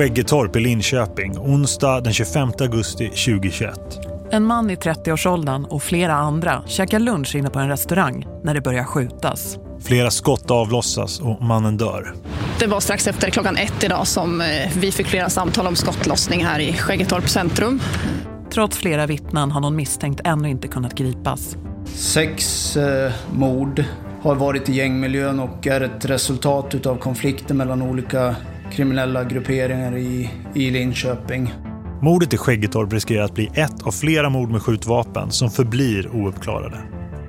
Skäggetorp i Linköping, onsdag den 25 augusti 2021. En man i 30-årsåldern och flera andra käkar lunch inne på en restaurang när det börjar skjutas. Flera skott avlossas och mannen dör. Det var strax efter klockan ett idag som eh, vi fick flera samtal om skottlossning här i Skäggetorp centrum. Trots flera vittnen har någon misstänkt ännu inte kunnat gripas. Sex eh, mord har varit i gängmiljön och är ett resultat av konflikter mellan olika kriminella grupperingar i, i Linköping. Mordet i Skäggetorp riskerar att bli ett av flera mord med skjutvapen som förblir ouppklarade.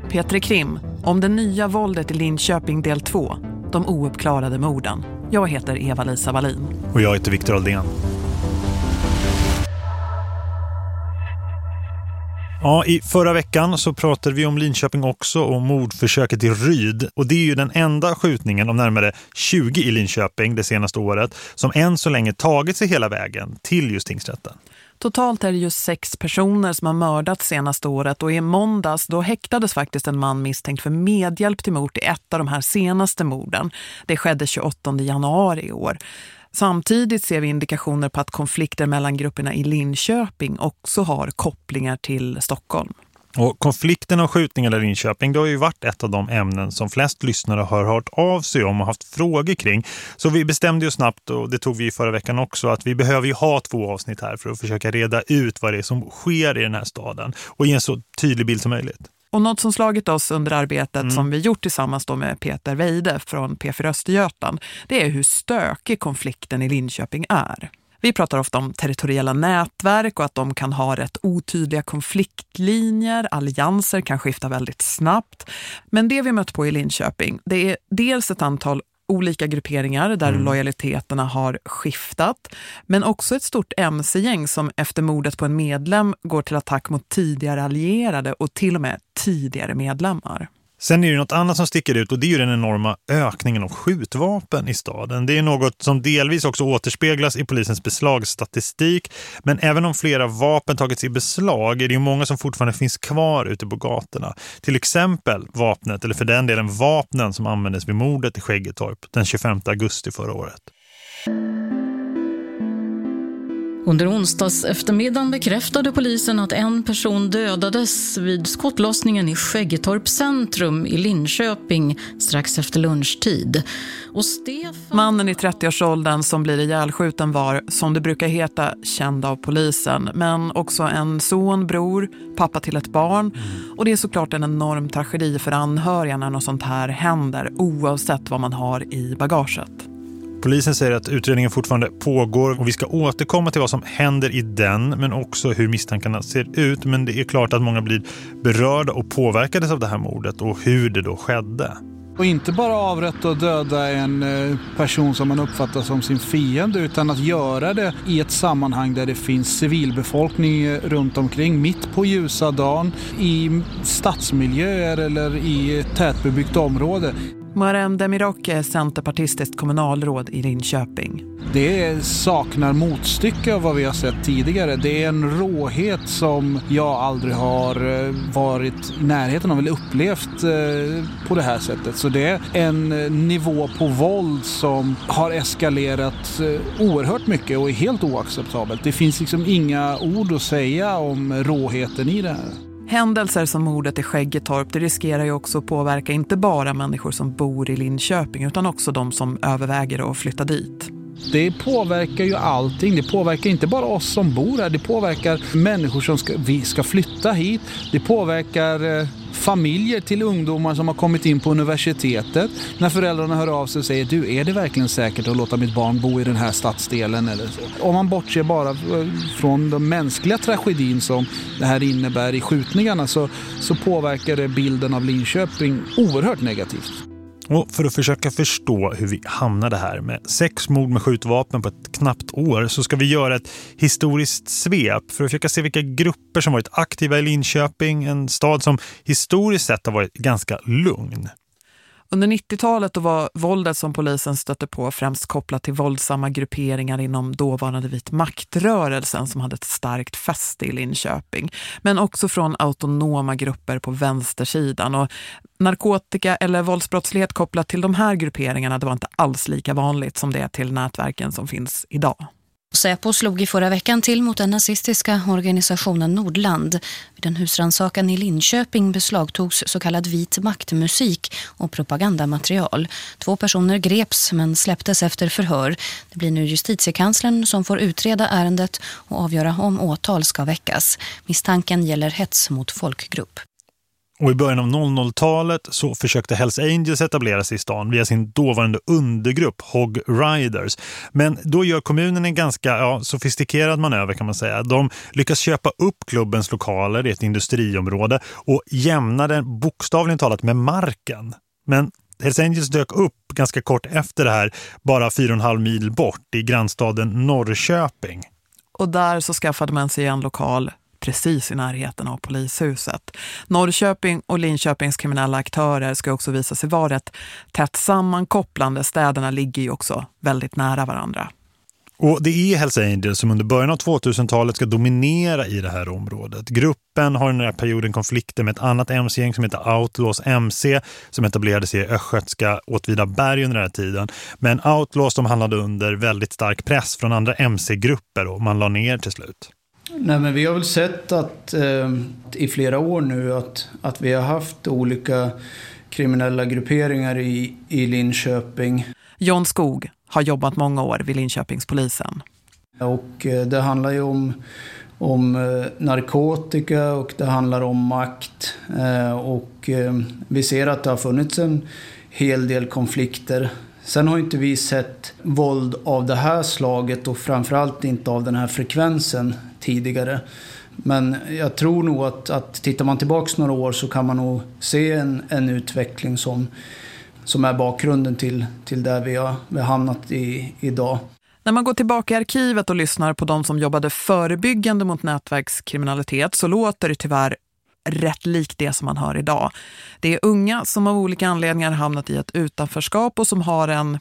Petre Krim, om det nya våldet i Linköping del 2, de ouppklarade morden. Jag heter Eva-Lisa Wallin. Och jag heter Viktor Aldén. Ja, i förra veckan så pratade vi om Linköping också och mordförsöket i Ryd. Och det är ju den enda skjutningen om närmare 20 i Linköping det senaste året som än så länge tagit sig hela vägen till just tingsrätten. Totalt är det just sex personer som har mördats senaste året och i måndags då häktades faktiskt en man misstänkt för medhjälp till mord i ett av de här senaste morden. Det skedde 28 januari i år. Samtidigt ser vi indikationer på att konflikter mellan grupperna i Linköping också har kopplingar till Stockholm. Och konflikten och skjutningarna i Linköping det har ju varit ett av de ämnen som flest lyssnare har hört av sig om och haft frågor kring. Så vi bestämde ju snabbt, och det tog vi i förra veckan också, att vi behöver ju ha två avsnitt här för att försöka reda ut vad det är som sker i den här staden och ge en så tydlig bild som möjligt. Och något som slagit oss under arbetet mm. som vi gjort tillsammans med Peter Weide från P4 Östergötland, det är hur stökig konflikten i Linköping är. Vi pratar ofta om territoriella nätverk och att de kan ha rätt otydliga konfliktlinjer, allianser kan skifta väldigt snabbt. Men det vi mött på i Linköping, det är dels ett antal olika grupperingar där mm. lojaliteterna har skiftat. Men också ett stort MC-gäng som efter mordet på en medlem går till attack mot tidigare allierade och till och med tidigare medlemmar. Sen är det något annat som sticker ut och det är ju den enorma ökningen av skjutvapen i staden. Det är något som delvis också återspeglas i polisens beslagsstatistik. Men även om flera vapen tagits i beslag är det ju många som fortfarande finns kvar ute på gatorna. Till exempel vapnet, eller för den delen vapnen som användes vid mordet i Skäggetorp den 25 augusti förra året. Under onsdags eftermiddagen bekräftade polisen att en person dödades vid skottlossningen i Skäggetorp centrum i Linköping strax efter lunchtid. Och Stefan... Mannen i 30-årsåldern som blir ihjälskjuten var, som det brukar heta, känd av polisen. Men också en son, bror, pappa till ett barn. Mm. Och det är såklart en enorm tragedi för anhöriga när något sånt här händer, oavsett vad man har i bagaget. Polisen säger att utredningen fortfarande pågår och vi ska återkomma till vad som händer i den men också hur misstankarna ser ut. Men det är klart att många blir berörda och påverkades av det här mordet och hur det då skedde. Och inte bara avrätta och döda en eh, person som man uppfattar som sin fiende utan att göra det i ett sammanhang där det finns civilbefolkning eh, runt omkring mitt på ljusa dagen i stadsmiljöer eller i eh, tätbebyggt område. Muharrem Demirok är centerpartistiskt kommunalråd i Linköping. Det saknar motstycke av vad vi har sett tidigare. Det är en råhet som jag aldrig har eh, varit i närheten av eller upplevt eh, på det här sättet. Så det är en eh, nivå på våld som har eskalerat oerhört mycket och är helt oacceptabelt. Det finns liksom inga ord att säga om råheten i det här. Händelser som mordet i Skäggetorp det riskerar ju också att påverka inte bara människor som bor i Linköping utan också de som överväger att flytta dit. Det påverkar ju allting. Det påverkar inte bara oss som bor här. Det påverkar människor som ska, vi ska flytta hit. Det påverkar eh, familjer till ungdomar som har kommit in på universitetet. När föräldrarna hör av sig och säger du, är det verkligen säkert att låta mitt barn bo i den här stadsdelen? Eller så? Om man bortser bara eh, från den mänskliga tragedin som det här innebär i skjutningarna så, så påverkar det bilden av Linköping oerhört negativt. Och för att försöka förstå hur vi hamnade här med sex mord med skjutvapen på ett knappt år så ska vi göra ett historiskt svep för att försöka se vilka grupper som varit aktiva i Linköping, en stad som historiskt sett har varit ganska lugn. Under 90-talet var våldet som polisen stötte på främst kopplat till våldsamma grupperingar inom dåvarande vit maktrörelsen som hade ett starkt fäste i Linköping. Men också från autonoma grupper på vänstersidan. Och narkotika eller våldsbrottslighet kopplat till de här grupperingarna det var inte alls lika vanligt som det är till nätverken som finns idag. Säpo slog i förra veckan till mot den nazistiska organisationen Nordland. Vid en husransakan i Linköping beslagtogs så kallad vit maktmusik och propagandamaterial. Två personer greps men släpptes efter förhör. Det blir nu justitiekanslern som får utreda ärendet och avgöra om åtal ska väckas. Misstanken gäller hets mot folkgrupp. Och i början av 00-talet så försökte Hells Angels etablera sig i stan via sin dåvarande undergrupp Hog Riders. Men då gör kommunen en ganska ja, sofistikerad manöver kan man säga. De lyckas köpa upp klubbens lokaler i ett industriområde och jämna den bokstavligen talat med marken. Men Hells Angels dök upp ganska kort efter det här, bara 4,5 mil bort i grannstaden Norrköping. Och där så skaffade man sig en lokal precis i närheten av polishuset. Norrköping och Linköpings kriminella aktörer ska också visa sig vara ett tätt sammankopplande. Städerna ligger ju också väldigt nära varandra. Och det är Hells Angels som under början av 2000-talet ska dominera i det här området. Gruppen har under den här perioden konflikter med ett annat MC-gäng som heter Outlaws MC som etablerades i Östgötska Åtvidaberg under den här tiden. Men Outlaws de handlade under väldigt stark press från andra MC-grupper och man la ner till slut. Nej, men vi har väl sett att eh, i flera år nu att, att vi har haft olika kriminella grupperingar i, i Linköping. John Skog har jobbat många år vid Linköpingspolisen. Och eh, det handlar ju om, om eh, narkotika och det handlar om makt. Eh, och eh, vi ser att det har funnits en hel del konflikter Sen har inte vi sett våld av det här slaget och framförallt inte av den här frekvensen tidigare. Men jag tror nog att, att tittar man tillbaka några år så kan man nog se en, en utveckling som, som är bakgrunden till, till där vi har, vi har hamnat i, idag. När man går tillbaka i arkivet och lyssnar på de som jobbade förebyggande mot nätverkskriminalitet så låter det tyvärr rätt likt det som man hör idag. Det är unga som av olika anledningar hamnat i ett utanförskap och som har en,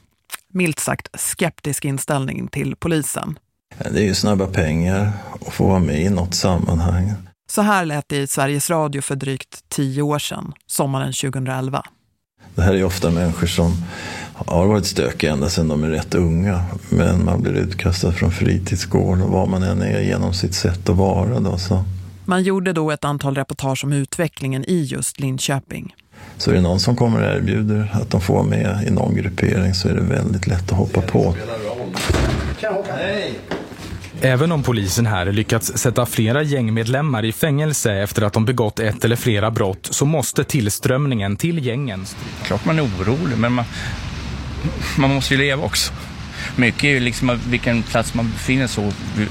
milt sagt, skeptisk inställning till polisen. Det är ju snabba pengar att få vara med i något sammanhang. Så här lät det i Sveriges Radio för drygt tio år sedan, sommaren 2011. Det här är ofta människor som har varit stökiga ända sedan de är rätt unga. Men man blir utkastad från fritidsgården och vad man än är genom sitt sätt att vara. Då, så. Man gjorde då ett antal reportage om utvecklingen i just Linköping. Så är det någon som kommer och erbjuder att de får med i någon gruppering så är det väldigt lätt att hoppa på. Även om polisen här lyckats sätta flera gängmedlemmar i fängelse efter att de begått ett eller flera brott så måste tillströmningen till gängen. Klart man är orolig men man, man måste ju leva också. Mycket är ju liksom vilken plats man befinner sig vid,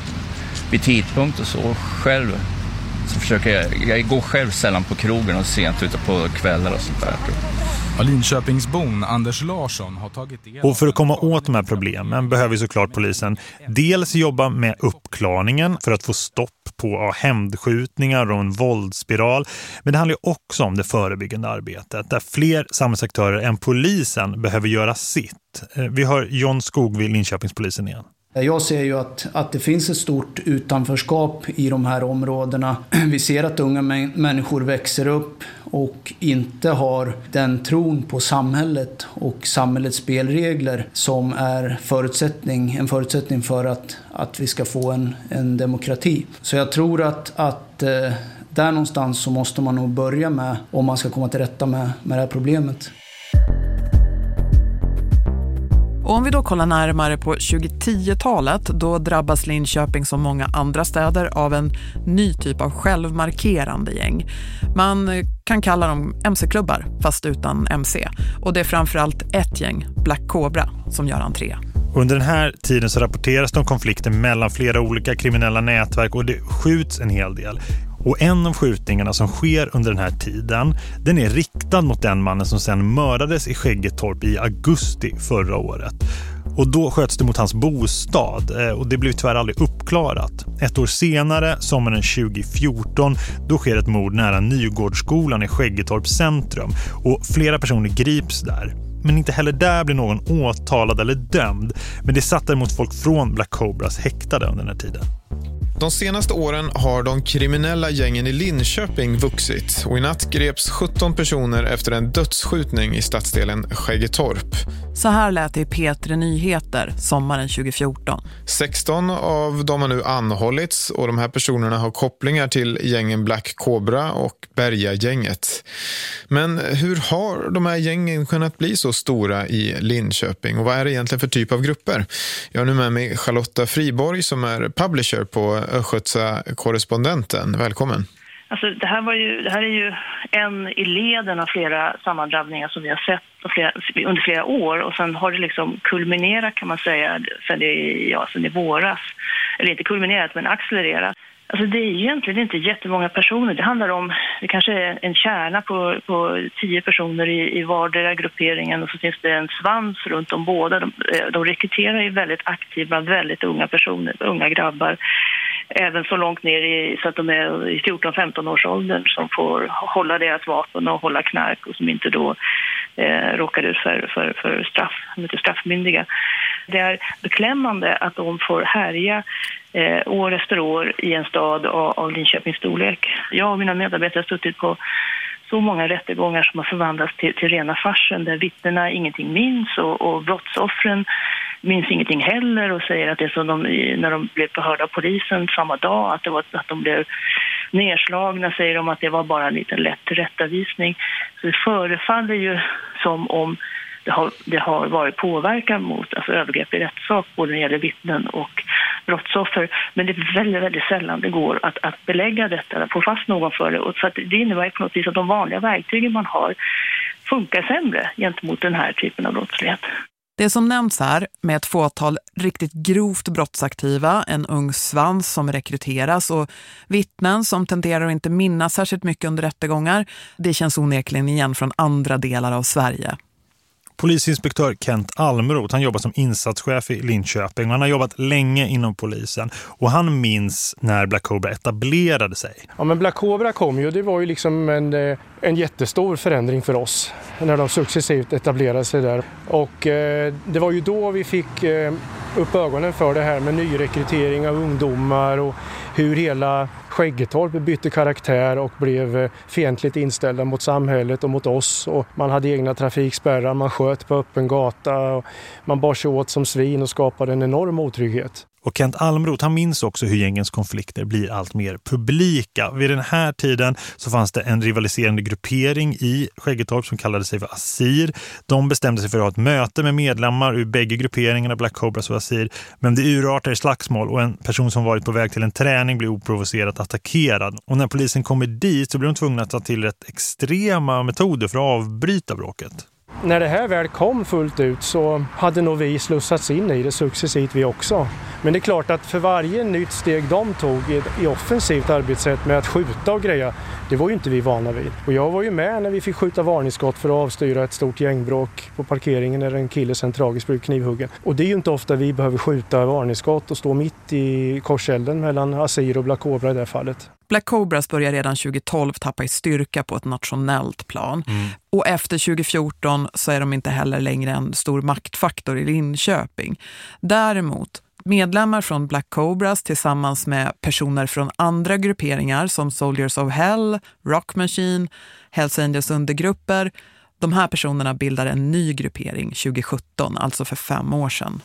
vid tidpunkt och så själv så försöker jag, jag går själv sällan på krogen och sent ute på kvällar och sånt där. Linköpingsbon Anders Larsson har tagit del Och för att komma åt de här problemen behöver såklart polisen dels jobba med uppklarningen för att få stopp på hämndskjutningar och en våldsspiral. Men det handlar också om det förebyggande arbetet där fler samhällsaktörer än polisen behöver göra sitt. Eh, vi har John Skog vid Linköpingspolisen igen. Jag ser ju att, att det finns ett stort utanförskap i de här områdena. Vi ser att unga människor växer upp och inte har den tron på samhället och samhällets spelregler som är förutsättning, en förutsättning för att, att vi ska få en, en demokrati. Så jag tror att, att eh, där någonstans så måste man nog börja med om man ska komma till rätta med, med det här problemet. Och om vi då kollar närmare på 2010-talet, då drabbas Linköping som många andra städer av en ny typ av självmarkerande gäng. Man eh, kan kalla dem MC-klubbar, fast utan MC. Och det är framförallt ett gäng, Black Cobra, som gör entré. Under den här tiden så rapporteras det om konflikter mellan flera olika kriminella nätverk och det skjuts en hel del. Och en av skjutningarna som sker under den här tiden, den är riktad mot den mannen som sen mördades i Skäggetorp i augusti förra året. Och då sköts det mot hans bostad eh, och det blev tyvärr aldrig uppklarat. Ett år senare, sommaren 2014, då sker ett mord nära Nygårdsskolan i Skäggetorp centrum och flera personer grips där. Men inte heller där blir någon åtalad eller dömd. Men det satt däremot folk från Black Cobras häktade under den här tiden. De senaste åren har de kriminella gängen i Linköping vuxit och i natt greps 17 personer efter en dödsskjutning i stadsdelen Skäggetorp. Så här lät det i P3 Nyheter sommaren 2014. 16 av dem har nu anhållits och de här personerna har kopplingar till gängen Black Cobra och Berga-gänget. Men hur har de här gängen kunnat bli så stora i Linköping och vad är det egentligen för typ av grupper? Jag har nu med mig Charlotta Friborg som är publisher på Östgötsa korrespondenten. Välkommen! Alltså, det, här var ju, det här är ju en i leden av flera sammandrabbningar som vi har sett flera, under flera år och sen har det liksom kulminerat kan man säga sen, i, ja, sen i våras. Eller inte kulminerat men accelererat. Alltså det är egentligen inte jättemånga personer. Det handlar om, det kanske är en kärna på, på tio personer i, i vardera grupperingen och så finns det en svans runt om båda. De, eh, de rekryterar ju väldigt aktiva, väldigt unga personer, unga grabbar även så långt ner i, så att de är i 14-15 års åldern som får hålla deras vapen och hålla knark och som inte då eh, råkar ut för, för, för straff, de är inte straffmyndiga. Det är beklämmande att de får härja eh, år efter år i en stad av, av Linköpings storlek. Jag och mina medarbetare har suttit på så många rättegångar som har förvandlats till, till rena farsen där vittnena ingenting minns och, och brottsoffren minns ingenting heller och säger att det är som de, när de blev förhörda av polisen samma dag, att, det var, att de blev nedslagna, säger de att det var bara en liten lätt tillrättavisning. Så det förefaller ju som om det har, det har varit påverkan mot alltså övergrepp i rättssak, både när det gäller vittnen och brottsoffer. Men det är väldigt, väldigt sällan det går att, att belägga detta, att få fast någon för det. Och så det innebär på något vis att de vanliga verktygen man har funkar sämre gentemot den här typen av brottslighet. Det som nämns här med ett fåtal riktigt grovt brottsaktiva, en ung svans som rekryteras och vittnen som tenderar att inte minnas särskilt mycket under rättegångar, det känns onekligen igen från andra delar av Sverige. Polisinspektör Kent Almroth, han jobbar som insatschef i Linköping och han har jobbat länge inom polisen. Och han minns när Black Cobra etablerade sig. Ja men Black Cobra kom ju, det var ju liksom en, eh, en jättestor förändring för oss när de successivt etablerade sig där. Och eh, det var ju då vi fick eh, upp ögonen för det här med nyrekrytering av ungdomar och hur hela Skäggetorp bytte karaktär och blev eh, fientligt inställda mot samhället och mot oss. Och man hade egna trafikspärrar, man sköt på öppen gata, och man bar sig åt som svin och skapade en enorm otrygghet. Och Kent Almroth han minns också hur gängens konflikter blir allt mer publika. Vid den här tiden så fanns det en rivaliserande gruppering i Skäggetorp som kallade sig för Asir. De bestämde sig för att ha ett möte med medlemmar ur bägge grupperingarna, Black Cobras och Asir. Men det urartar i slagsmål och en person som varit på väg till en träning blir oprovocerat attackerad. Och när polisen kommer dit så blir de tvungna att ta till rätt extrema metoder för att avbryta bråket när det här väl kom fullt ut så hade nog vi slussats in i det successivt vi också. Men det är klart att för varje nytt steg de tog i, offensivt arbetssätt med att skjuta och greja, det var ju inte vi vana vid. Och jag var ju med när vi fick skjuta varningsskott för att avstyra ett stort gängbråk på parkeringen när en kille sen tragiskt blev knivhuggen. Och det är ju inte ofta vi behöver skjuta varningsskott och stå mitt i korselden mellan Asir och Black Cobra i det här fallet. Black Cobras börjar redan 2012 tappa i styrka på ett nationellt plan. Mm. Och efter 2014 så är de inte heller längre en stor maktfaktor i Linköping. Däremot medlemmar från Black Cobras tillsammans med personer från andra grupperingar som Soldiers of Hell, Rock Machine, Hells Angels undergrupper. De här personerna bildar en ny gruppering 2017, alltså för fem år sedan.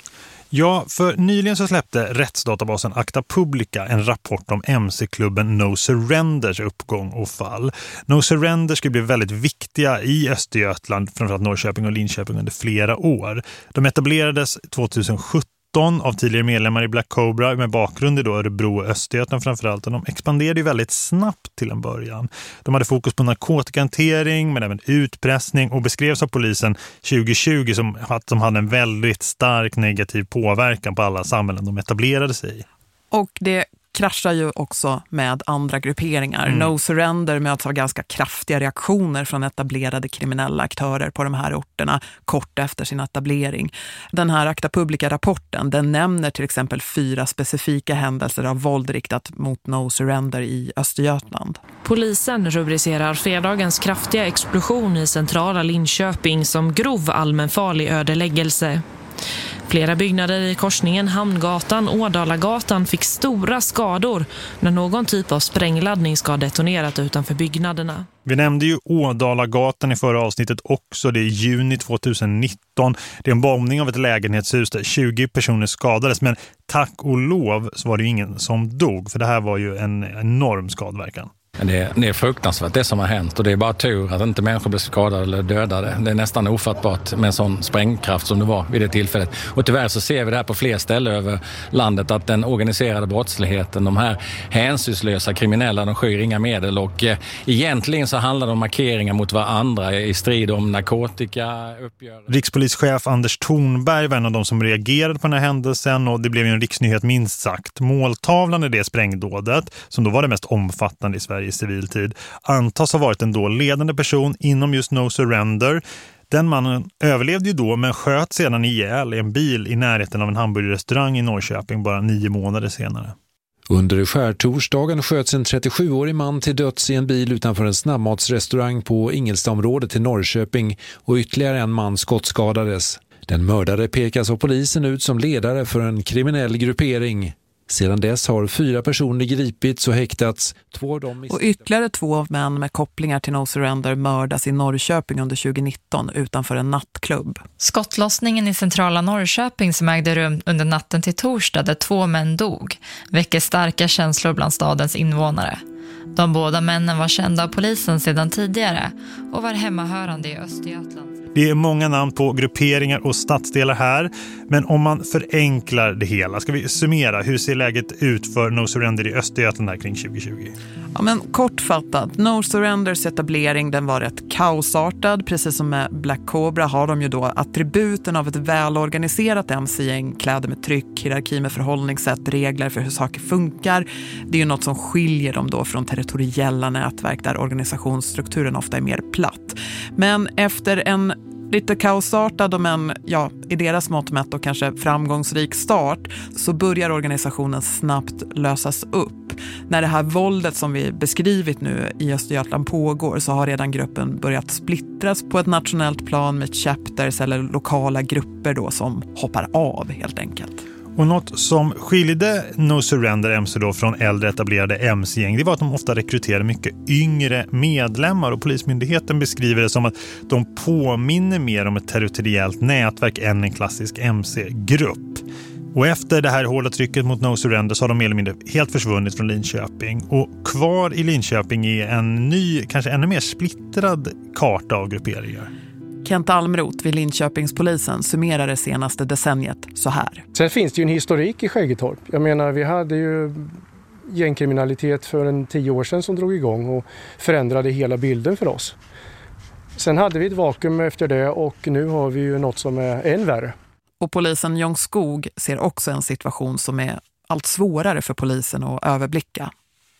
Ja, för nyligen så släppte rättsdatabasen Acta Publica en rapport om MC-klubben No Surrenders uppgång och fall. No Surrender skulle bli väldigt viktiga i Östergötland, framförallt Norrköping och Linköping under flera år. De etablerades 2017 17 av tidigare medlemmar i Black Cobra med bakgrund i då Örebro och Östergötland framförallt. Och de expanderade ju väldigt snabbt till en början. De hade fokus på narkotikahantering men även utpressning och beskrevs av polisen 2020 som att de hade en väldigt stark negativ påverkan på alla samhällen de etablerade sig i. Och det kraschar ju också med andra grupperingar. Mm. No Surrender möts av ganska kraftiga reaktioner från etablerade kriminella aktörer på de här orterna kort efter sin etablering. Den här Akta Publica-rapporten den nämner till exempel fyra specifika händelser av våld riktat mot No Surrender i Östergötland. Polisen rubricerar fredagens kraftiga explosion i centrala Linköping som grov allmänfarlig ödeläggelse. Flera byggnader i korsningen Hamngatan och Ådalagatan fick stora skador när någon typ av sprängladdning ska ha detonerat utanför byggnaderna. Vi nämnde ju Ådalagatan i förra avsnittet också. Det är juni 2019. Det är en bombning av ett lägenhetshus där 20 personer skadades. Men tack och lov så var det ingen som dog. För det här var ju en enorm skadverkan. Det, det är fruktansvärt det som har hänt och det är bara tur att inte människor blir skadade eller dödade. Det är nästan ofattbart med en sån sprängkraft som det var vid det tillfället. Och tyvärr så ser vi det här på fler ställen över landet att den organiserade brottsligheten, de här hänsynslösa kriminella, de skyr inga medel och eh, egentligen så handlar det om markeringar mot varandra i strid om narkotika. Uppgörelse. Rikspolischef Anders Thornberg var en av de som reagerade på den här händelsen och det blev ju en riksnyhet minst sagt. Måltavlan i det sprängdådet, som då var det mest omfattande i Sverige i civiltid antas ha varit en då ledande person inom just No Surrender. Den mannen överlevde ju då men sköt sedan ihjäl i en bil i närheten av en hamburgerrestaurang i Norrköping bara nio månader senare. Under skärtorsdagen sköts en 37-årig man till döds i en bil utanför en snabbmatsrestaurang på Ingelstaområdet i Norrköping och ytterligare en man skottskadades. Den mördare pekas av polisen ut som ledare för en kriminell gruppering. Sedan dess har fyra personer gripits och häktats. Två av dem och ytterligare två av män med kopplingar till No Surrender mördas i Norrköping under 2019 utanför en nattklubb. Skottlossningen i centrala Norrköping som ägde rum under natten till torsdag där två män dog väcker starka känslor bland stadens invånare. De båda männen var kända av polisen sedan tidigare och var hemmahörande i Östergötland. Det är många namn på grupperingar och stadsdelar här. Men om man förenklar det hela, ska vi summera. Hur ser läget ut för No Surrender i Östergötland här kring 2020? Ja, men kortfattat, No Surrenders etablering den var rätt kaosartad. Precis som med Black Cobra har de ju då attributen av ett välorganiserat MC-gäng. Kläder med tryck, hierarki med förhållningssätt, regler för hur saker funkar. Det är ju något som skiljer dem då från territoriella nätverk där organisationsstrukturen ofta är mer platt. Men efter en lite kaosartad och en, ja, i deras mått mätt och kanske framgångsrik start så börjar organisationen snabbt lösas upp. När det här våldet som vi beskrivit nu i Östergötland pågår så har redan gruppen börjat splittras på ett nationellt plan med chapters eller lokala grupper då som hoppar av helt enkelt. Och något som skilde No Surrender MC då från äldre etablerade MC-gäng det var att de ofta rekryterade mycket yngre medlemmar och Polismyndigheten beskriver det som att de påminner mer om ett territoriellt nätverk än en klassisk MC-grupp. Och efter det här hårda trycket mot No Surrender så har de mer eller mindre helt försvunnit från Linköping. Och kvar i Linköping är en ny, kanske ännu mer splittrad karta av grupperingar. Kent Almroth vid Linköpingspolisen summerar det senaste decenniet så här. Sen finns det ju en historik i Skäggetorp. Jag menar, vi hade ju gängkriminalitet för en tio år sedan som drog igång och förändrade hela bilden för oss. Sen hade vi ett vakuum efter det och nu har vi ju något som är än värre. Och polisen Jong Skog ser också en situation som är allt svårare för polisen att överblicka.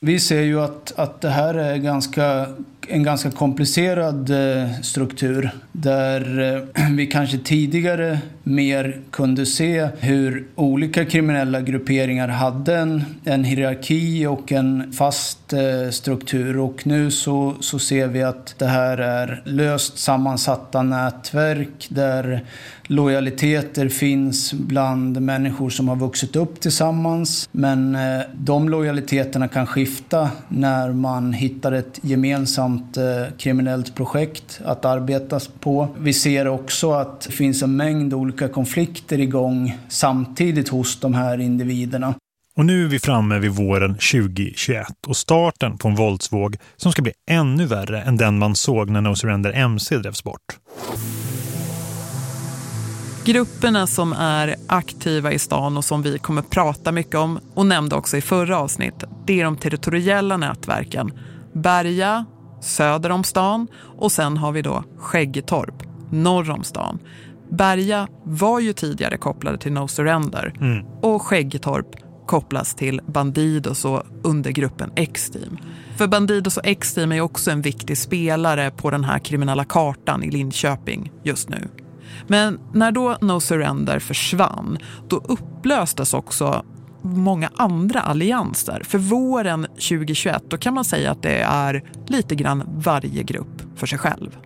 Vi ser ju att, att det här är ganska, en ganska komplicerad eh, struktur där eh, vi kanske tidigare mer kunde se hur olika kriminella grupperingar hade en, en hierarki och en fast eh, struktur och nu så, så ser vi att det här är löst sammansatta nätverk där lojaliteter finns bland människor som har vuxit upp tillsammans. Men de lojaliteterna kan skifta när man hittar ett gemensamt eh, kriminellt projekt att arbeta på. Vi ser också att det finns en mängd olika konflikter igång samtidigt hos de här individerna. Och nu är vi framme vid våren 2021 och starten på en våldsvåg som ska bli ännu värre än den man såg när No Surrender MC drevs bort. Grupperna som är aktiva i stan och som vi kommer prata mycket om och nämnde också i förra avsnitt, det är de territoriella nätverken. Berga, söder om stan och sen har vi då Skäggetorp, norr om stan. Berga var ju tidigare kopplade till No Surrender mm. och Skäggetorp kopplas till Bandidos och undergruppen X-Team. För Bandidos och X-Team är också en viktig spelare på den här kriminella kartan i Linköping just nu. Men när då No Surrender försvann, då upplöstes också många andra allianser. För våren 2021 då kan man säga att det är lite grann varje grupp för sig själv.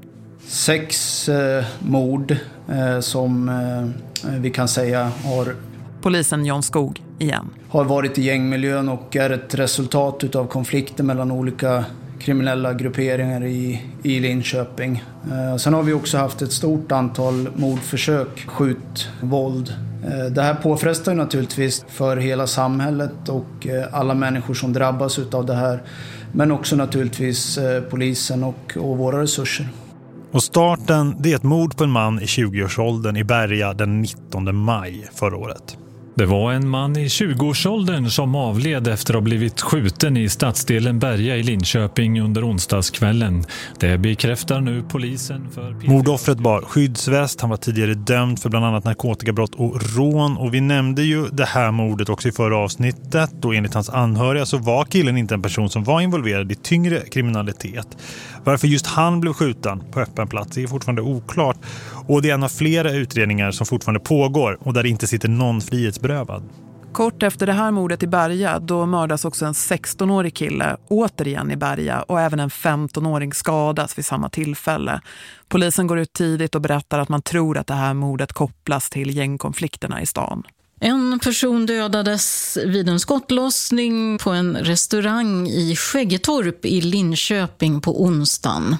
sex eh, mord eh, som eh, vi kan säga har... Polisen John Skog igen. Har varit i gängmiljön och är ett resultat av konflikter mellan olika kriminella grupperingar i, i Linköping. Eh, sen har vi också haft ett stort antal mordförsök, skjutvåld. Eh, det här påfrestar naturligtvis för hela samhället och eh, alla människor som drabbas av det här. Men också naturligtvis eh, polisen och, och våra resurser. Och starten det är ett mord på en man i 20-årsåldern i Berga den 19 maj förra året. Det var en man i 20-årsåldern som avled efter att ha blivit skjuten i stadsdelen Berga i Linköping under onsdagskvällen. Det bekräftar nu polisen för... Mordoffret bar skyddsväst, han var tidigare dömd för bland annat narkotikabrott och rån och vi nämnde ju det här mordet också i förra avsnittet och enligt hans anhöriga så var killen inte en person som var involverad i tyngre kriminalitet. Varför just han blev skjuten på öppen plats är fortfarande oklart och det är en av flera utredningar som fortfarande pågår och där det inte sitter någon frihetsberövad. Kort efter det här mordet i Berga då mördas också en 16-årig kille återigen i Berga och även en 15-åring skadas vid samma tillfälle. Polisen går ut tidigt och berättar att man tror att det här mordet kopplas till gängkonflikterna i stan. En person dödades vid en skottlossning på en restaurang i Skäggetorp i Linköping på onsdagen.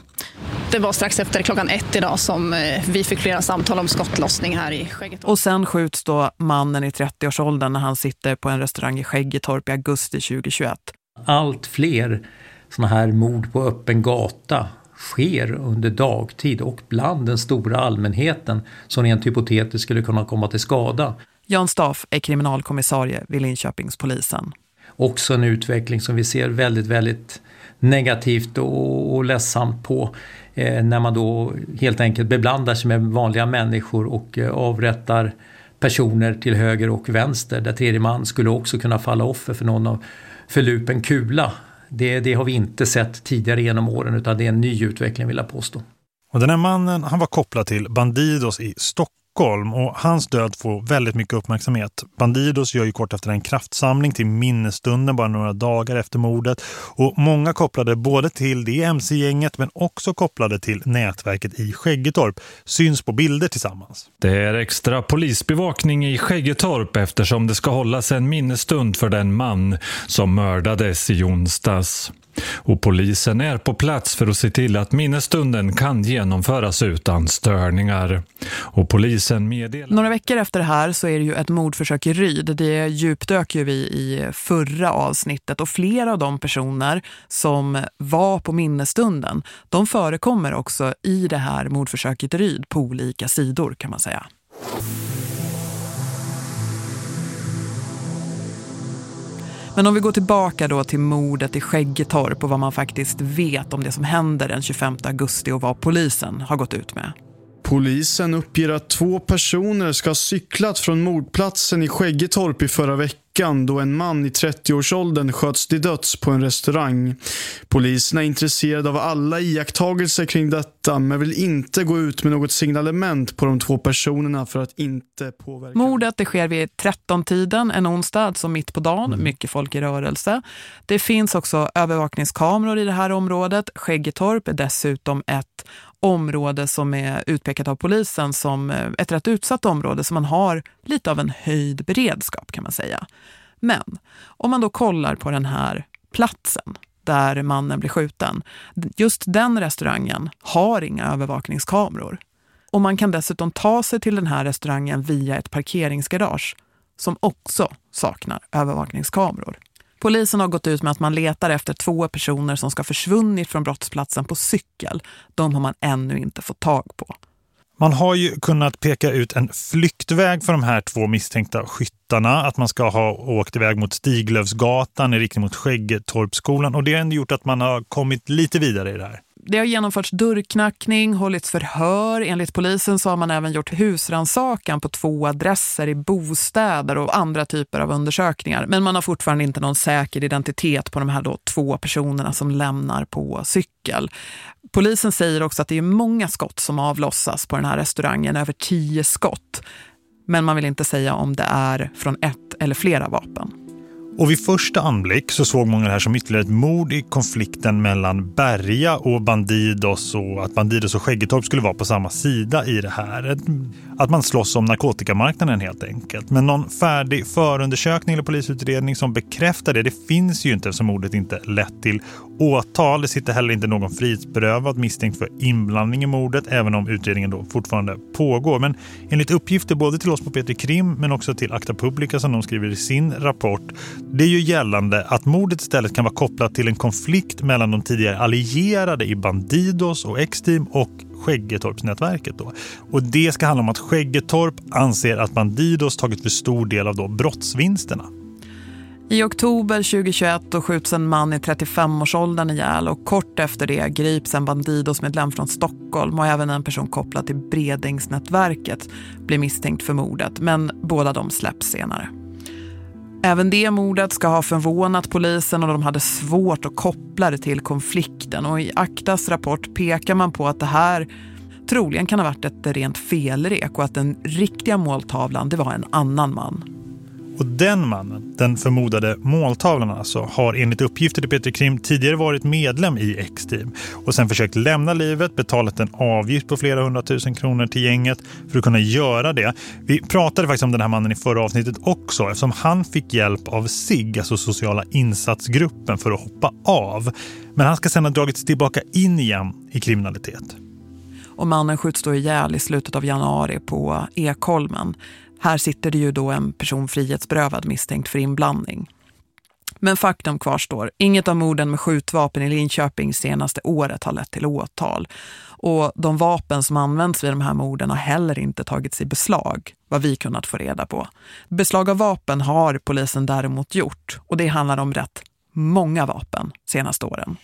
Det var strax efter klockan ett idag som eh, vi fick flera samtal om skottlossning här i Skäggetorp. Och sen skjuts då mannen i 30-årsåldern när han sitter på en restaurang i Skäggetorp i augusti 2021. Allt fler såna här mord på öppen gata sker under dagtid och bland den stora allmänheten som rent hypotetiskt skulle kunna komma till skada. Jan Staff är kriminalkommissarie vid Linköpingspolisen. Också en utveckling som vi ser väldigt, väldigt negativt och, och ledsamt på eh, när man då helt enkelt beblandar sig med vanliga människor och eh, avrättar personer till höger och vänster där tredje man skulle också kunna falla offer för någon av förlupen kula. Det, det har vi inte sett tidigare genom åren utan det är en ny utveckling vill jag påstå. Och den här mannen han var kopplad till Bandidos i Stockholm Stockholm och hans död får väldigt mycket uppmärksamhet. Bandidos gör ju kort efter en kraftsamling till minnesstunden bara några dagar efter mordet och många kopplade både till det MC-gänget men också kopplade till nätverket i Skäggetorp syns på bilder tillsammans. Det är extra polisbevakning i Skäggetorp eftersom det ska hållas en minnesstund för den man som mördades i onsdags. Och polisen är på plats för att se till att minnesstunden kan genomföras utan störningar. Och polisen meddelar... Några veckor efter det här så är det ju ett mordförsök i Ryd. Det djupdök ju vi i förra avsnittet och flera av de personer som var på minnesstunden de förekommer också i det här mordförsöket i Ryd på olika sidor kan man säga. Men om vi går tillbaka då till mordet i Skäggetorp och vad man faktiskt vet om det som händer den 25 augusti och vad polisen har gått ut med. Polisen uppger att två personer ska ha cyklat från mordplatsen i Skäggetorp i förra veckan då en man i 30-årsåldern sköts till döds på en restaurang. Polisen är intresserad av alla iakttagelser kring detta men vill inte gå ut med något signalement på de två personerna för att inte påverka. Mordet det sker vid 13-tiden en onsdag, alltså mitt på dagen. Mm. Mycket folk i rörelse. Det finns också övervakningskameror i det här området. Skäggetorp är dessutom ett område som är utpekat av polisen som eh, ett rätt utsatt område som man har lite av en höjd beredskap kan man säga. Men om man då kollar på den här platsen där mannen blir skjuten, just den restaurangen har inga övervakningskameror. Och man kan dessutom ta sig till den här restaurangen via ett parkeringsgarage som också saknar övervakningskameror. Polisen har gått ut med att man letar efter två personer som ska försvunnit från brottsplatsen på cykel. De har man ännu inte fått tag på. Man har ju kunnat peka ut en flyktväg för de här två misstänkta skyttarna. Att man ska ha åkt iväg mot Stiglövsgatan i riktning mot Skäggetorpsskolan. Och det har ändå gjort att man har kommit lite vidare i det här. Det har genomförts dörrknackning, hållits förhör. Enligt polisen så har man även gjort husransakan på två adresser i bostäder och andra typer av undersökningar. Men man har fortfarande inte någon säker identitet på de här då två personerna som lämnar på cykel. Polisen säger också att det är många skott som avlossas på den här restaurangen, över tio skott. Men man vill inte säga om det är från ett eller flera vapen. Och vid första anblick så såg många det här som ytterligare ett mord i konflikten mellan Berga och Bandidos och att Bandidos och Skäggetorp skulle vara på samma sida i det här. Att man slåss om narkotikamarknaden helt enkelt. Men någon färdig förundersökning eller polisutredning som bekräftar det, det finns ju inte eftersom mordet inte lett till åtal. Det sitter heller inte någon frihetsberövad misstänkt för inblandning i mordet även om utredningen då fortfarande pågår. Men enligt uppgifter både till oss på Peter Krim men också till Akta Publica som de skriver i sin rapport det är ju gällande att mordet istället kan vara kopplat till en konflikt mellan de tidigare allierade i Bandidos och X-Team och Skäggetorpsnätverket. Då. Och det ska handla om att Skäggetorp anser att Bandidos tagit för stor del av då brottsvinsterna. I oktober 2021 då skjuts en man i 35-årsåldern ihjäl och kort efter det grips en Bandidosmedlem från Stockholm och även en person kopplad till Bredingsnätverket blir misstänkt för mordet men båda de släpps senare. Även det mordet ska ha förvånat polisen och de hade svårt att koppla det till konflikten. Och i Aktas rapport pekar man på att det här troligen kan ha varit ett rent felrek och att den riktiga måltavlan det var en annan man. Och den mannen, den förmodade måltavlan alltså, har enligt uppgifter till Peter Krim tidigare varit medlem i X-team och sen försökt lämna livet, betalat en avgift på flera hundratusen kronor till gänget för att kunna göra det. Vi pratade faktiskt om den här mannen i förra avsnittet också eftersom han fick hjälp av SIG, alltså sociala insatsgruppen, för att hoppa av. Men han ska sedan ha dragits tillbaka in igen i kriminalitet. Och mannen skjuts då ihjäl i slutet av januari på Ekholmen. Här sitter det ju då en person frihetsberövad misstänkt för inblandning. Men faktum kvarstår, inget av morden med skjutvapen i Linköping senaste året har lett till åtal. Och de vapen som används vid de här morden har heller inte tagits i beslag, vad vi kunnat få reda på. Beslag av vapen har polisen däremot gjort och det handlar om rätt många vapen senaste åren.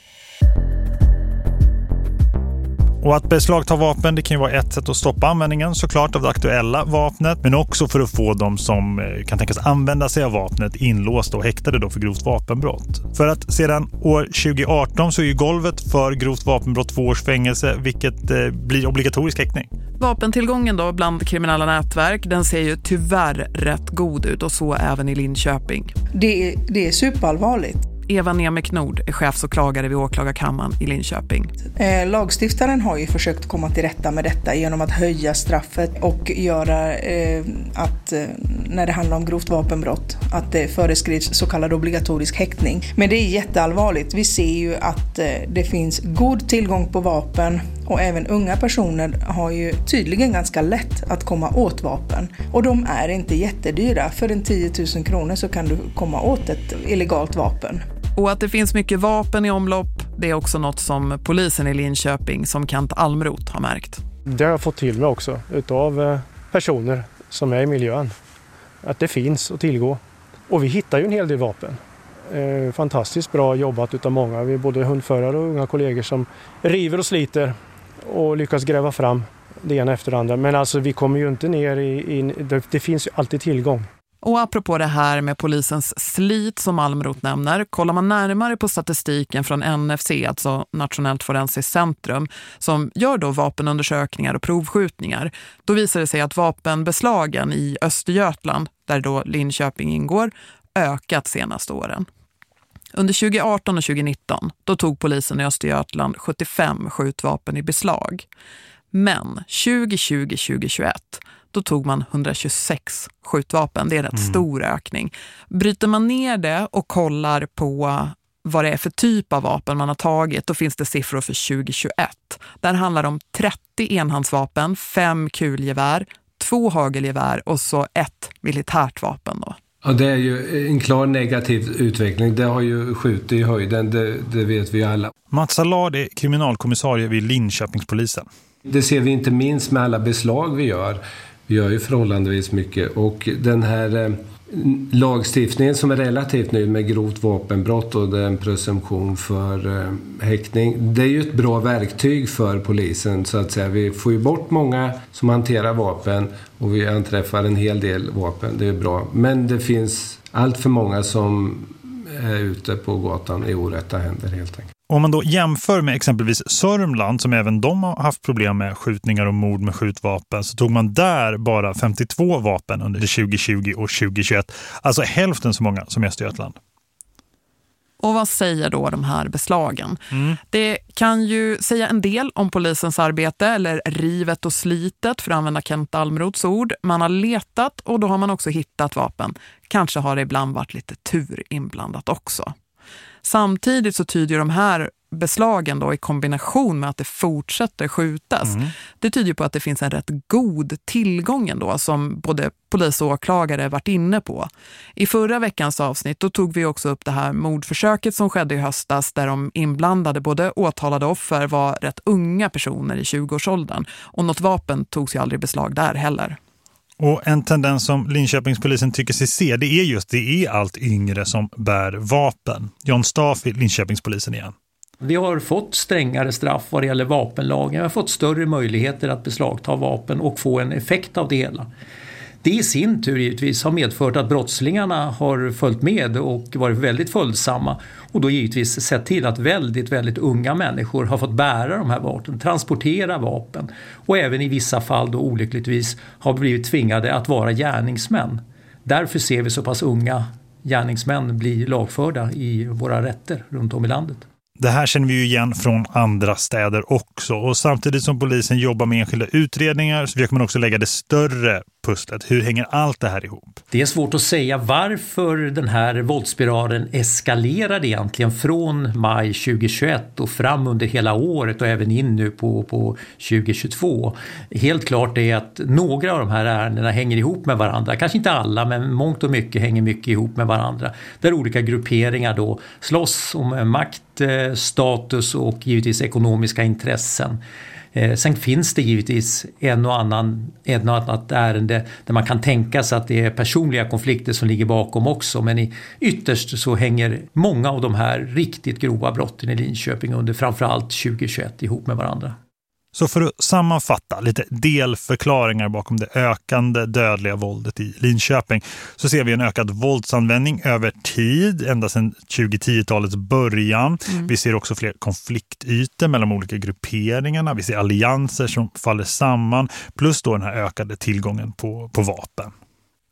Och att beslagta vapen det kan ju vara ett sätt att stoppa användningen såklart av det aktuella vapnet men också för att få de som eh, kan tänkas använda sig av vapnet inlåsta och häktade då för grovt vapenbrott. För att sedan år 2018 så är ju golvet för grovt vapenbrott två års fängelse vilket eh, blir obligatorisk häktning. Vapentillgången då bland kriminella nätverk den ser ju tyvärr rätt god ut och så även i Linköping. Det, det är superallvarligt. Eva Nemek Nord är chefsåklagare vid åklagarkammaren i Linköping. Eh, lagstiftaren har ju försökt komma till rätta med detta genom att höja straffet och göra eh, att eh, när det handlar om grovt vapenbrott att det föreskrivs så kallad obligatorisk häktning. Men det är jätteallvarligt. Vi ser ju att eh, det finns god tillgång på vapen och även unga personer har ju tydligen ganska lätt att komma åt vapen. Och de är inte jättedyra. För en 10 000 kronor så kan du komma åt ett illegalt vapen. Och att det finns mycket vapen i omlopp, det är också något som polisen i Linköping som Kent Almroth har märkt. Det har jag fått till mig också utav eh, personer som är i miljön. Att det finns att tillgå. Och vi hittar ju en hel del vapen. Eh, fantastiskt bra jobbat utav många. Vi är både hundförare och unga kollegor som river och sliter och lyckas gräva fram det ena efter det andra. Men alltså vi kommer ju inte ner i, i det, det finns ju alltid tillgång. Och apropå det här med polisens slit som Almroth nämner, kollar man närmare på statistiken från NFC, alltså Nationellt Forensiskt Centrum, som gör då vapenundersökningar och provskjutningar, då visar det sig att vapenbeslagen i Östergötland, där då Linköping ingår, ökat senaste åren. Under 2018 och 2019 då tog polisen i Östergötland 75 skjutvapen i beslag. Men 2020-2021 då tog man 126 skjutvapen. Det är en rätt mm. stor ökning. Bryter man ner det och kollar på vad det är för typ av vapen man har tagit, då finns det siffror för 2021. Där handlar det om 30 enhandsvapen, fem kulgevär, två hagelgevär och så ett militärt vapen då. Ja, det är ju en klar negativ utveckling. Det har ju skjutit i höjden, det, det vet vi alla. Mats Allard är kriminalkommissarie vid Linköpingspolisen. Det ser vi inte minst med alla beslag vi gör. Vi gör ju förhållandevis mycket och den här eh, lagstiftningen som är relativt ny med grovt vapenbrott och den presumtion för eh, häktning. Det är ju ett bra verktyg för polisen så att säga. Vi får ju bort många som hanterar vapen och vi anträffar en hel del vapen. Det är bra. Men det finns allt för många som är ute på gatan i orätta händer helt enkelt. Om man då jämför med exempelvis Sörmland som även de har haft problem med skjutningar och mord med skjutvapen så tog man där bara 52 vapen under 2020 och 2021. Alltså hälften så många som i Östergötland. Och vad säger då de här beslagen? Mm. Det kan ju säga en del om polisens arbete eller rivet och slitet för att använda Kent Almrots ord. Man har letat och då har man också hittat vapen. Kanske har det ibland varit lite tur inblandat också. Samtidigt så tyder de här beslagen då i kombination med att det fortsätter skjutas. Mm. Det tyder på att det finns en rätt god tillgång ändå som både polis och åklagare varit inne på. I förra veckans avsnitt då tog vi också upp det här mordförsöket som skedde i höstas där de inblandade både åtalade offer var rätt unga personer i 20-årsåldern och något vapen togs ju aldrig beslag där heller. Och en tendens som Linköpingspolisen tycker sig se det är just det är allt yngre som bär vapen. John Staff i Linköpingspolisen igen. Vi har fått strängare straff vad det gäller vapenlagen. Vi har fått större möjligheter att beslagta vapen och få en effekt av det hela. Det i sin tur givetvis har medfört att brottslingarna har följt med och varit väldigt följsamma och då givetvis sett till att väldigt, väldigt unga människor har fått bära de här vapnen, transportera vapen och även i vissa fall då olyckligtvis har blivit tvingade att vara gärningsmän. Därför ser vi så pass unga gärningsmän bli lagförda i våra rätter runt om i landet. Det här känner vi ju igen från andra städer också. Och samtidigt som polisen jobbar med enskilda utredningar så försöker man också lägga det större pusslet. Hur hänger allt det här ihop? Det är svårt att säga varför den här våldsspiralen eskalerade egentligen från maj 2021 och fram under hela året och även in nu på, på 2022. Helt klart är att några av de här ärendena hänger ihop med varandra. Kanske inte alla men mångt och mycket hänger mycket ihop med varandra. Där olika grupperingar då slåss om makt, Eh, status och givetvis ekonomiska intressen. Eh, sen finns det givetvis en och annan, en och annat ärende där man kan tänka sig att det är personliga konflikter som ligger bakom också men i ytterst så hänger många av de här riktigt grova brotten i Linköping under framförallt 2021 ihop med varandra. Så för att sammanfatta lite delförklaringar bakom det ökande dödliga våldet i Linköping så ser vi en ökad våldsanvändning över tid, ända sedan 2010-talets början. Mm. Vi ser också fler konfliktytor mellan de olika grupperingarna. Vi ser allianser som faller samman plus då den här ökade tillgången på, på vapen.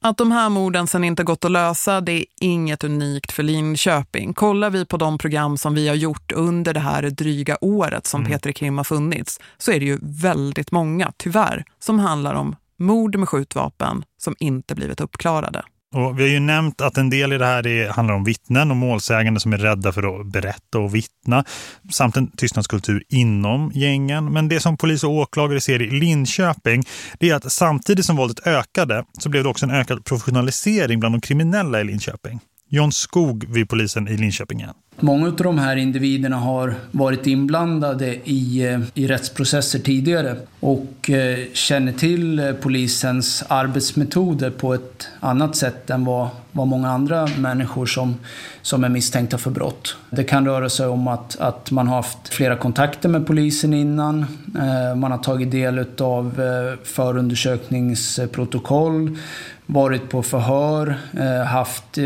Att de här morden sen inte gått att lösa, det är inget unikt för Linköping. Kollar vi på de program som vi har gjort under det här dryga året som mm. Peter Krim har funnits så är det ju väldigt många, tyvärr, som handlar om mord med skjutvapen som inte blivit uppklarade. Och vi har ju nämnt att en del i det här är, handlar om vittnen och målsägande som är rädda för att berätta och vittna. Samt en tystnadskultur inom gängen. Men det som polis och åklagare ser i Linköping det är att samtidigt som våldet ökade så blev det också en ökad professionalisering bland de kriminella i Linköping. John Skog vid polisen i Linköping igen. Många av de här individerna har varit inblandade i, eh, i rättsprocesser tidigare och eh, känner till eh, polisens arbetsmetoder på ett annat sätt än vad, vad många andra människor som, som är misstänkta för brott. Det kan röra sig om att, att man har haft flera kontakter med polisen innan, eh, man har tagit del av eh, förundersökningsprotokoll, varit på förhör, eh, haft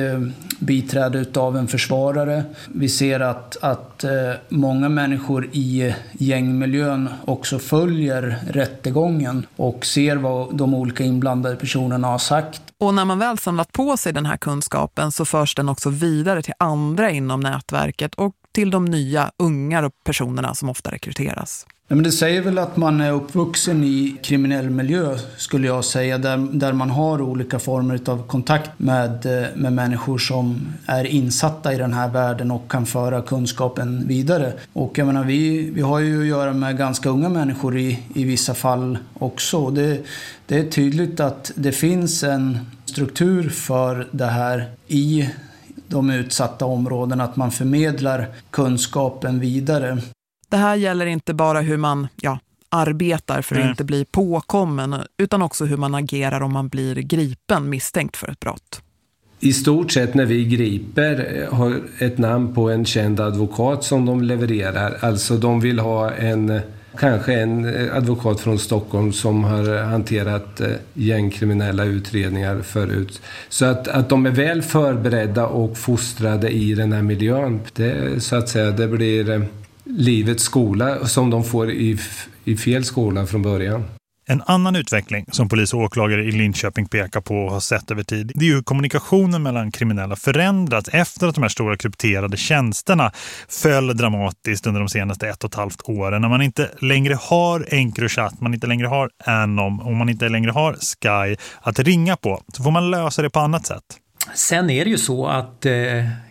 biträde av en försvarare. Vi ser att, att eh, många människor i gängmiljön också följer rättegången och ser vad de olika inblandade personerna har sagt. Och när man väl samlat på sig den här kunskapen så förs den också vidare till andra inom nätverket och till de nya unga personerna som ofta rekryteras men det säger väl att man är uppvuxen i kriminell miljö skulle jag säga. Där, där man har olika former av kontakt med, eh, med människor som är insatta i den här världen och kan föra kunskapen vidare. Och jag menar, vi, vi har ju att göra med ganska unga människor i, i vissa fall också. Det, det är tydligt att det finns en struktur för det här i de utsatta områdena, att man förmedlar kunskapen vidare. Det här gäller inte bara hur man ja, arbetar för att Nej. inte bli påkommen, utan också hur man agerar om man blir gripen misstänkt för ett brott. I stort sett när vi griper har ett namn på en känd advokat som de levererar. Alltså de vill ha en kanske en eh, advokat från Stockholm som har hanterat eh, gängkriminella utredningar förut. Så att, att de är väl förberedda och fostrade i den här miljön, det, så att säga, det blir eh, livets skola som de får i, i fel skola från början. En annan utveckling som polis och åklagare i Linköping pekar på och har sett över tid det är hur kommunikationen mellan kriminella förändrats efter att de här stora krypterade tjänsterna föll dramatiskt under de senaste ett och ett halvt åren. När man inte längre har Encrochat, man inte längre har Anom och man inte längre har Sky att ringa på så får man lösa det på annat sätt. Sen är det ju så att eh,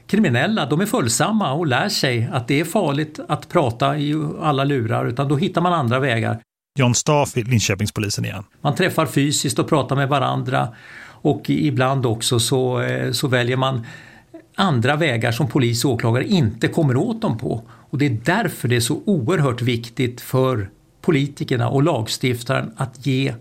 kriminella de är följsamma och lär sig att det är farligt att prata i alla lurar utan då hittar man andra vägar. John Staff Linköpingspolisen igen. Man träffar fysiskt och pratar med varandra och ibland också så, eh, så väljer man andra vägar som polis och åklagare inte kommer åt dem på. Och det är därför det är så oerhört viktigt för politikerna och lagstiftaren att ge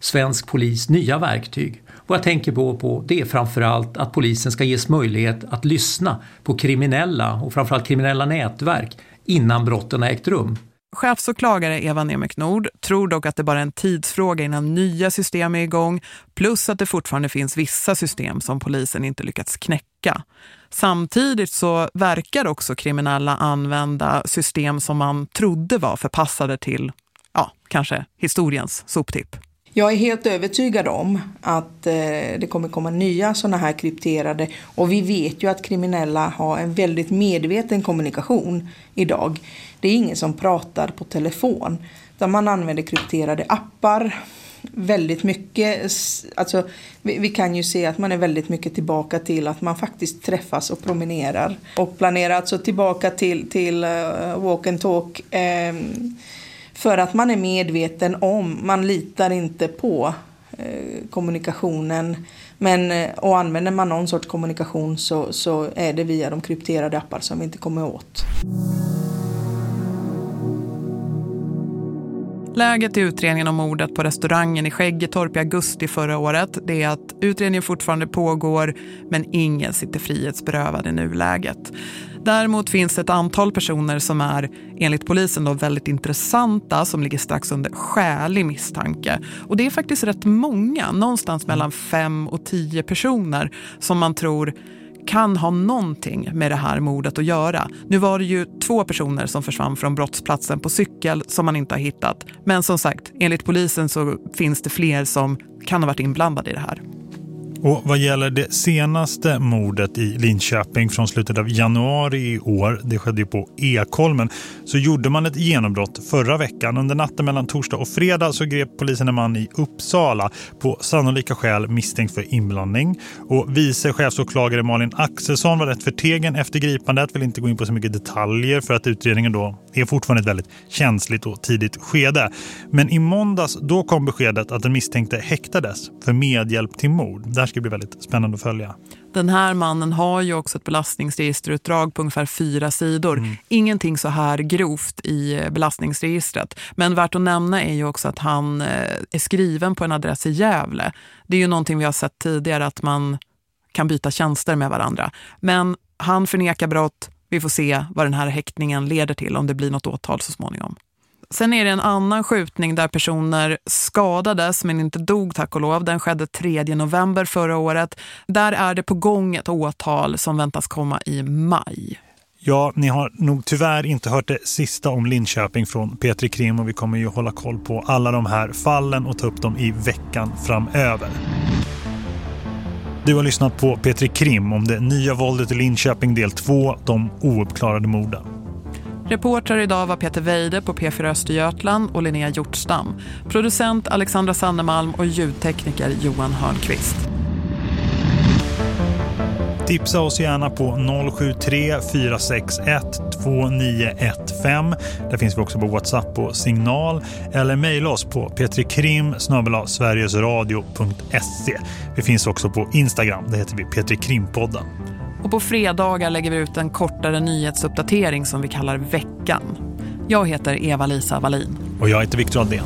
svensk polis nya verktyg. Vad jag tänker på, på det är framförallt att polisen ska ges möjlighet att lyssna på kriminella och framförallt kriminella nätverk innan brotten har ägt rum. Chefsåklagare Eva Nemek Nord tror dock att det bara är en tidsfråga innan nya system är igång plus att det fortfarande finns vissa system som polisen inte lyckats knäcka. Samtidigt så verkar också kriminella använda system som man trodde var förpassade till, ja, kanske historiens soptipp. Jag är helt övertygad om att eh, det kommer komma nya sådana här krypterade och vi vet ju att kriminella har en väldigt medveten kommunikation idag. Det är ingen som pratar på telefon utan man använder krypterade appar väldigt mycket, alltså vi, vi, kan ju se att man är väldigt mycket tillbaka till att man faktiskt träffas och promenerar och planerar alltså tillbaka till, till uh, walk and talk um, för att man är medveten om, man litar inte på eh, kommunikationen. Men, eh, och använder man någon sorts kommunikation så, så är det via de krypterade appar som vi inte kommer åt. Läget i utredningen om mordet på restaurangen i Skäggetorp i augusti förra året det är att utredningen fortfarande pågår men ingen sitter frihetsberövad i nuläget. Däremot finns det ett antal personer som är enligt polisen då väldigt intressanta som ligger strax under skälig misstanke. Och det är faktiskt rätt många, någonstans mellan fem och tio personer som man tror kan ha någonting med det här mordet att göra. Nu var det ju två personer som försvann från brottsplatsen på cykel som man inte har hittat. Men som sagt, enligt polisen så finns det fler som kan ha varit inblandade i det här. Och vad gäller det senaste mordet i Linköping från slutet av januari i år, det skedde ju på Ekholmen, så gjorde man ett genombrott förra veckan. Under natten mellan torsdag och fredag så grep polisen en man i Uppsala på sannolika skäl misstänkt för inblandning. Och vice chefsåklagare Malin Axelsson var rätt förtegen efter gripandet, vill inte gå in på så mycket detaljer för att utredningen då är fortfarande ett väldigt känsligt och tidigt skede. Men i måndags då kom beskedet att den misstänkte häktades för medhjälp till mord. Där ska bli väldigt spännande att följa. Den här mannen har ju också ett belastningsregisterutdrag på ungefär fyra sidor. Mm. Ingenting så här grovt i belastningsregistret. Men värt att nämna är ju också att han eh, är skriven på en adress i Gävle. Det är ju någonting vi har sett tidigare att man kan byta tjänster med varandra. Men han förnekar brott. Vi får se vad den här häktningen leder till om det blir något åtal så småningom. Sen är det en annan skjutning där personer skadades men inte dog tack och lov. Den skedde 3 november förra året. Där är det på gång ett åtal som väntas komma i maj. Ja, ni har nog tyvärr inte hört det sista om Linköping från Petri Krim och vi kommer ju hålla koll på alla de här fallen och ta upp dem i veckan framöver. Du har lyssnat på Petri Krim om det nya våldet i Linköping del 2, de ouppklarade morden. Reportrar idag var Peter Weide på P4 Östergötland och Linnea Hjortstam. Producent Alexandra Sandemalm och ljudtekniker Johan Hörnqvist. Tipsa oss gärna på 073 461 2915. Där finns vi också på WhatsApp och Signal. Eller mejla oss på petrikrim sverigesradio.se. Vi finns också på Instagram. Där heter vi Petrikrimpodden. Och på fredagar lägger vi ut en kortare nyhetsuppdatering som vi kallar Veckan. Jag heter Eva-Lisa Wallin. Och jag heter Viktor Aldén.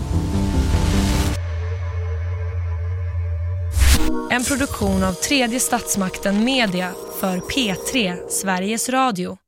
En produktion av tredje statsmakten Media för P3 Sveriges Radio.